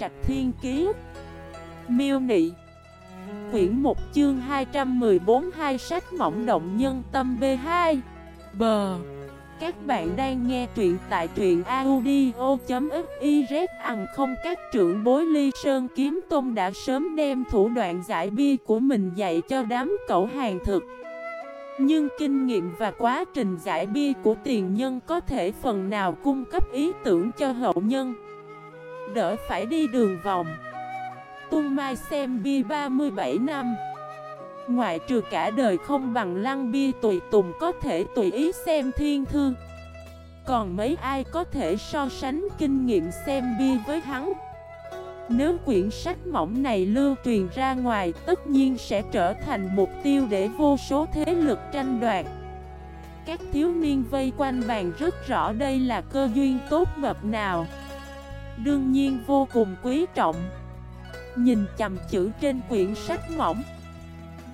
Trạch Thiên Kiế Miêu Nị. Quyển 1 chương 214 hai sách mỏng động nhân tâm B2 Bờ Các bạn đang nghe truyện tại truyện audio.xyz Ăn à không. Các trưởng bối ly sơn kiếm tôn đã sớm đem thủ đoạn giải bia của mình dạy cho đám cậu hàng thực. Nhưng kinh nghiệm và quá trình giải bia của tiền nhân có thể phần nào cung cấp ý tưởng cho hậu nhân? Đỡ phải đi đường vòng. Tung Mai xem bia 37 năm. Ngoại trừ cả đời không bằng lăng bia tùy tùng có thể tùy ý xem thiên thư. Còn mấy ai có thể so sánh kinh nghiệm xem bia với hắn? Nếu quyển sách mỏng này lưu truyền ra ngoài, Tất nhiên sẽ trở thành mục tiêu để vô số thế lực tranh đoạt. Các thiếu niên vây quanh bàn rất rõ đây là cơ duyên tốt bậc nào. Đương nhiên vô cùng quý trọng. Nhìn chầm chữ trên quyển sách mỏng.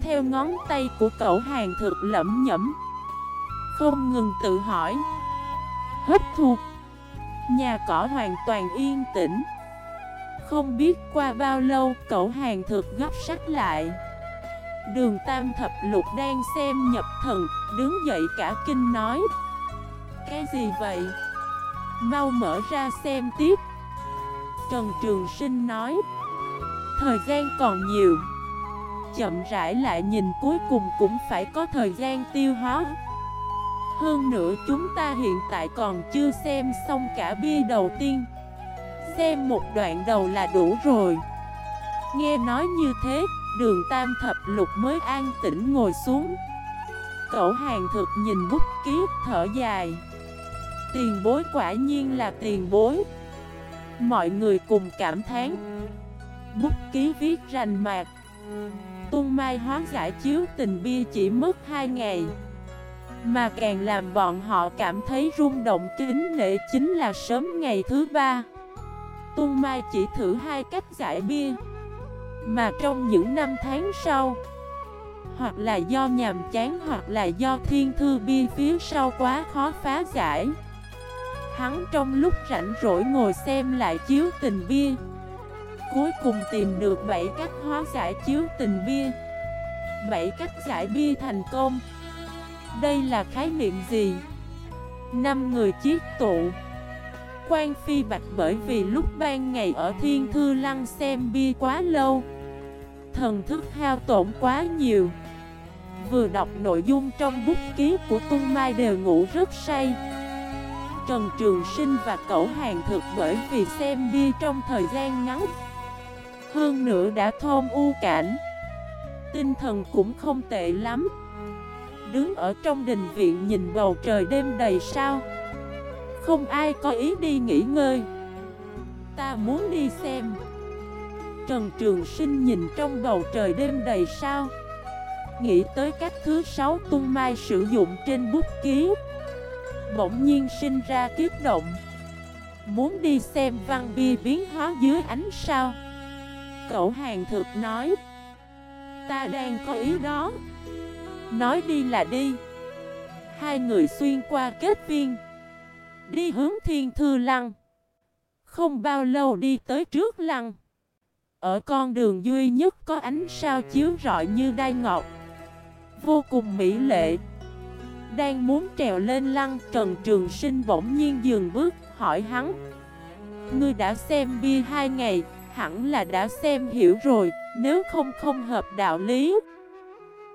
Theo ngón tay của cậu hàng thực lẩm nhẩm. Không ngừng tự hỏi. Hấp thuộc Nhà cỏ hoàn toàn yên tĩnh. Không biết qua bao lâu cậu hàng thực gấp sách lại. Đường tam thập lục đang xem nhập thần, Đứng dậy cả kinh nói. Cái gì vậy? Mau mở ra xem tiếp. Trần Trường Sinh nói. Thời gian còn nhiều. Chậm rãi lại nhìn cuối cùng cũng phải có thời gian tiêu hóa. Hơn nữa chúng ta hiện tại còn chưa xem xong cả bia đầu tiên. Xem một đoạn đầu là đủ rồi. Nghe nói như thế, đường tam thập lục mới an tĩnh ngồi xuống. Cậu hàng thực nhìn bút ký thở dài. Tiền bối quả nhiên là tiền bối. Mọi người cùng cảm thán. Bút ký viết rành mạc. Tung mai hóa giải chiếu tình bia chỉ mất 2 ngày. Mà càng làm bọn họ cảm thấy rung động kính nể chính là sớm ngày thứ ba. Tung mai chỉ thử hai cách giải bia. Mà trong những năm tháng sau, Hoặc là do nhàm chán hoặc là do thiên thư bia phía sau quá khó phá giải. Hắn trong lúc rảnh rỗi ngồi xem lại chiếu tình bia. Cuối cùng tìm được 7 cách hóa giải chiếu tình bia. 7 cách giải bia thành công. Đây là khái niệm gì? năm người chiếc tụ. Quan Phi Bạch bởi vì lúc ban ngày ở Thiên Thư Lăng xem bia quá lâu, Thần thức hao tổn quá nhiều. Vừa đọc nội dung trong bút ký của Tung Mai đều ngủ rất say. Trần Trường Sinh và cậu hàng thực bởi vì xem bia trong thời gian ngắn. Hơn nữa đã thôn u cảnh. Tinh thần cũng không tệ lắm. Đứng ở trong đình viện nhìn bầu trời đêm đầy sao. Không ai có ý đi nghỉ ngơi. Ta muốn đi xem. Trần Trường Sinh nhìn trong bầu trời đêm đầy sao. Nghĩ tới cách thứ sáu tung mai sử dụng trên bút ký bỗng nhiên sinh ra kiếp động. Muốn đi xem văn bia biến hóa dưới ánh sao. Cậu hàng thực nói, Ta đang có ý đó. Nói đi là đi. Hai người xuyên qua kết viên, Đi hướng thiên thư lăng. Không bao lâu đi tới trước lăng. Ở con đường duy nhất có ánh sao chiếu rọi như đai ngọc. Vô cùng mỹ lệ đang muốn trèo lên lăng Trần Trường Sinh bỗng nhiên dừng bước, hỏi hắn. Ngươi đã xem bia hai ngày, Hẳn là đã xem hiểu rồi, Nếu không không hợp đạo lý.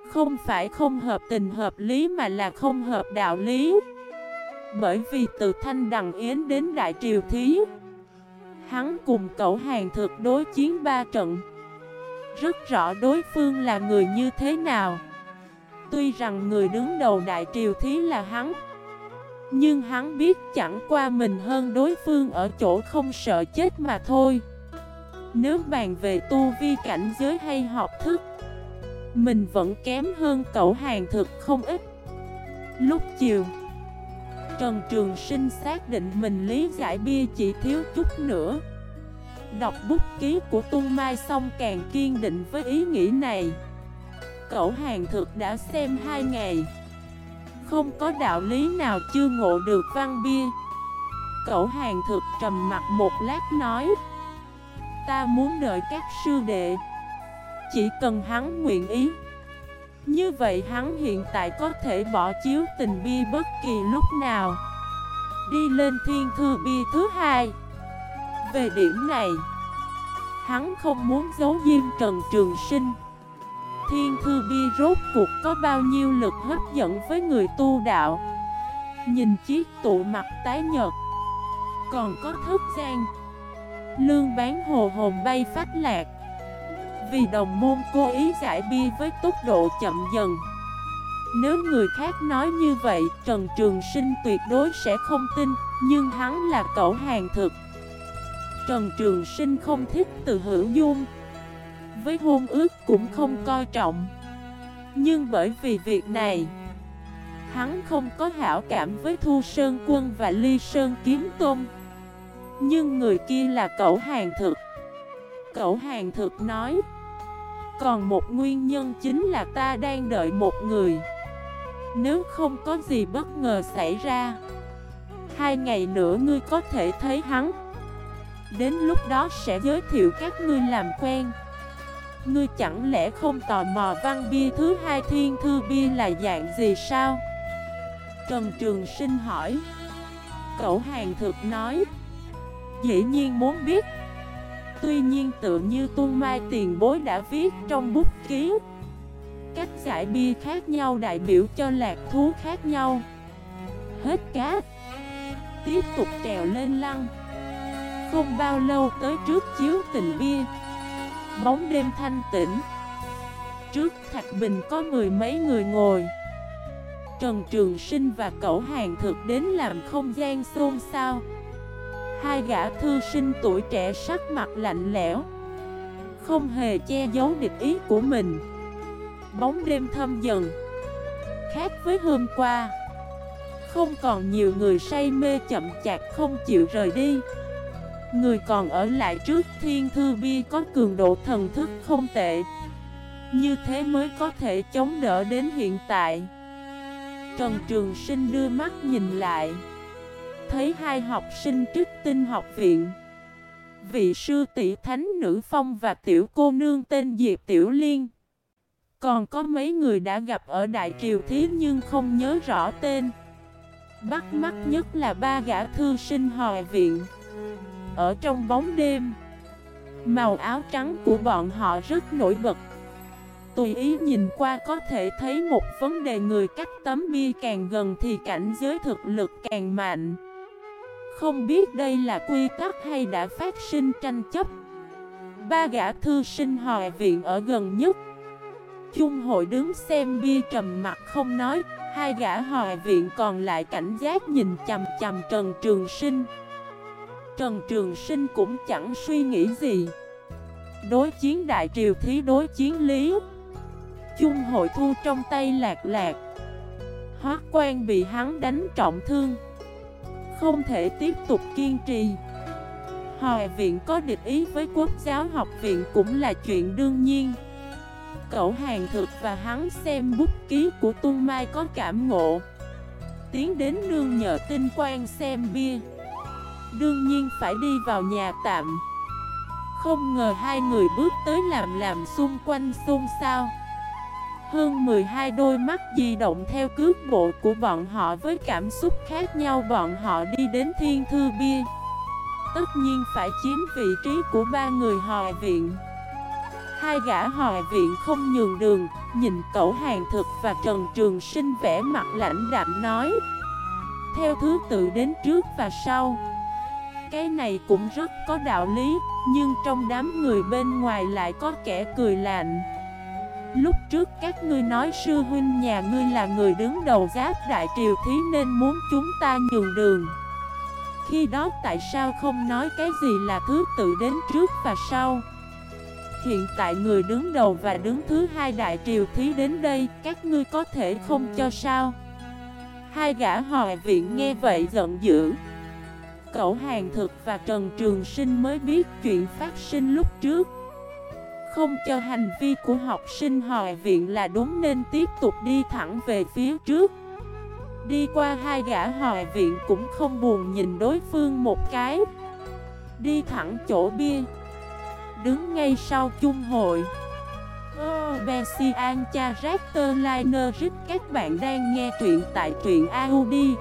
Không phải không hợp tình hợp lý mà là không hợp đạo lý. Bởi vì từ Thanh Đằng Yến đến Đại Triều Thí, Hắn cùng cậu hàng thực đối chiến ba trận. Rất rõ đối phương là người như thế nào. Tuy rằng người đứng đầu đại triều thí là hắn, Nhưng hắn biết chẳng qua mình hơn đối phương ở chỗ không sợ chết mà thôi. Nếu bàn về tu vi cảnh giới hay học thức, Mình vẫn kém hơn cậu hàng thực không ít. Lúc chiều, Trần Trường Sinh xác định mình lý giải bia chỉ thiếu chút nữa. Đọc bút ký của Tung Mai xong càng kiên định với ý nghĩ này. Cậu hàng thực đã xem hai ngày. Không có đạo lý nào chưa ngộ được văn bia. Cậu hàng thực trầm mặt một lát nói, ta muốn đợi các sư đệ. Chỉ cần hắn nguyện ý. Như vậy hắn hiện tại có thể bỏ chiếu tình bia bất kỳ lúc nào. Đi lên thiên thư bia thứ hai. Về điểm này, Hắn không muốn giấu diêm Trần Trường Sinh. Thiên thư bi rốt cuộc có bao nhiêu lực hấp dẫn với người tu đạo? Nhìn chiếc tụ mặt tái nhợt, Còn có thức gian. Lương bán hồ hồn bay phát lạc. Vì đồng môn cố ý giải bia với tốc độ chậm dần. Nếu người khác nói như vậy, Trần Trường Sinh tuyệt đối sẽ không tin, Nhưng hắn là cậu hàng thực. Trần Trường Sinh không thích từ hữu dung. Với hôn ước cũng không coi trọng. Nhưng bởi vì việc này, Hắn không có hảo cảm với Thu Sơn Quân và Ly Sơn Kiếm Tôn Nhưng người kia là cậu hàng thực. Cậu hàng thực nói, Còn một nguyên nhân chính là ta đang đợi một người. Nếu không có gì bất ngờ xảy ra, Hai ngày nữa ngươi có thể thấy hắn. Đến lúc đó sẽ giới thiệu các ngươi làm quen. Ngươi chẳng lẽ không tò mò văn bia thứ hai thiên thư bia là dạng gì sao? Trần Trường Sinh hỏi. Cậu hàng thực nói. Dĩ nhiên muốn biết. Tuy nhiên tự như Tuân Mai tiền bối đã viết trong bút ký. Cách giải bia khác nhau, đại biểu cho lạc thú khác nhau. Hết cá. Tiếp tục trèo lên lăng. Không bao lâu tới trước chiếu tình bia. Bóng đêm thanh tĩnh. Trước Thạch Bình có mười mấy người ngồi. Trần Trường Sinh và cậu hàng thực đến làm không gian xôn xao. Hai gã thư sinh tuổi trẻ sắc mặt lạnh lẽo, Không hề che giấu địch ý của mình. Bóng đêm thâm dần. Khác với hôm qua, Không còn nhiều người say mê chậm chạp không chịu rời đi. Người còn ở lại trước thiên thư bia có cường độ thần thức không tệ. Như thế mới có thể chống đỡ đến hiện tại. Trần Trường Sinh đưa mắt nhìn lại. Thấy hai học sinh trích tinh học viện. Vị sư tỷ thánh nữ phong và tiểu cô nương tên Diệp Tiểu Liên. Còn có mấy người đã gặp ở Đại Triều Thí nhưng không nhớ rõ tên. Bắt mắt nhất là ba gã thư sinh hòi viện. Ở trong bóng đêm. Màu áo trắng của bọn họ rất nổi bật. Tùy ý nhìn qua có thể thấy một vấn đề người cách tấm bia càng gần thì cảnh giới thực lực càng mạnh. Không biết đây là quy tắc hay đã phát sinh tranh chấp. Ba gã thư sinh hòa viện ở gần nhất. Chung hội đứng xem bia trầm mặt không nói, Hai gã hòa viện còn lại cảnh giác nhìn chầm chầm Trần Trường Sinh. Trần Trường Sinh cũng chẳng suy nghĩ gì. Đối chiến đại triều thí, đối chiến lý chung hội thu trong tay lạc lạc. Hóa quan bị hắn đánh trọng thương. Không thể tiếp tục kiên trì. Hòa viện có địch ý với quốc giáo học viện cũng là chuyện đương nhiên. Cậu hàng thực và hắn xem bút ký của Tung Mai có cảm ngộ. Tiến đến nương nhờ tinh quan xem bia. Đương nhiên phải đi vào nhà tạm. Không ngờ hai người bước tới làm làm xung quanh xung sao. hơn 12 đôi mắt di động theo cước bộ của bọn họ với cảm xúc khác nhau, bọn họ đi đến thiên thư bia. Tất nhiên phải chiếm vị trí của ba người hòa viện. Hai gã hòa viện không nhường đường, Nhìn cậu hàng thực và Trần Trường Sinh vẽ mặt lãnh đạm nói, Theo thứ tự đến trước và sau. Cái này cũng rất có đạo lý, Nhưng trong đám người bên ngoài lại có kẻ cười lạnh. Lúc trước các ngươi nói sư huynh nhà ngươi là người đứng đầu giáp đại triều thí nên muốn chúng ta nhường đường. Khi đó tại sao không nói cái gì là thứ tự đến trước và sau? Hiện tại người đứng đầu và đứng thứ hai đại triều thí đến đây, Các ngươi có thể không cho sao? Hai gã hòa viện nghe vậy giận dữ. Cậu hàng thực và Trần Trường Sinh mới biết chuyện phát sinh lúc trước. Không cho hành vi của học sinh hòi viện là đúng nên tiếp tục đi thẳng về phía trước. Đi qua hai gã hòi viện cũng không buồn nhìn đối phương một cái. Đi thẳng chỗ bia. Đứng ngay sau chung hội. Bessian Character Liner Các bạn đang nghe truyện tại truyện audio.fif